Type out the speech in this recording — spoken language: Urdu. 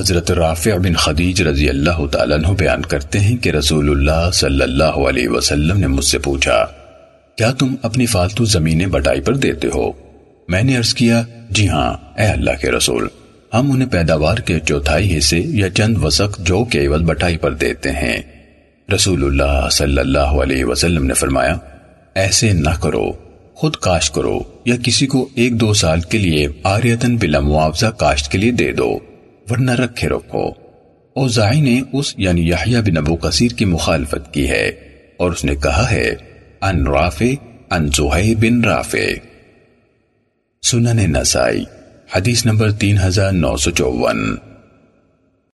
حضرت رافع بن خدیج رضی اللہ تعالیٰ عنہ بیان کرتے ہیں کہ رسول اللہ صلی اللہ علیہ وسلم نے مجھ سے پوچھا، کیا تم اپنی فالتو زمینیں بٹائی پر دیتے ہو؟ میں نے عرض کیا جی ہاں اے اللہ کے رسول، ہم انہیں پیداوار کے چوتھائی حصے یا چند وسق جو کے عوض بٹائی پر دیتے ہیں۔ رسول اللہ صلی اللہ علیہ وسلم نے فرمایا، ایسے نہ کرو، خود کاشت کرو یا کسی کو ایک دو سال کے لیے آریتن بلا معاوضہ کاشت کے لیے دے دو۔ ورنہ رکھے رکھو۔ اوزائی نے اس یعنی یحییٰ بن ابو قصیر کی مخالفت کی ہے اور اس نے کہا ہے ان رافع ان زہی بن رافع۔ سنن نسائی، حدیث نمبر تین ہزار نو سو چوون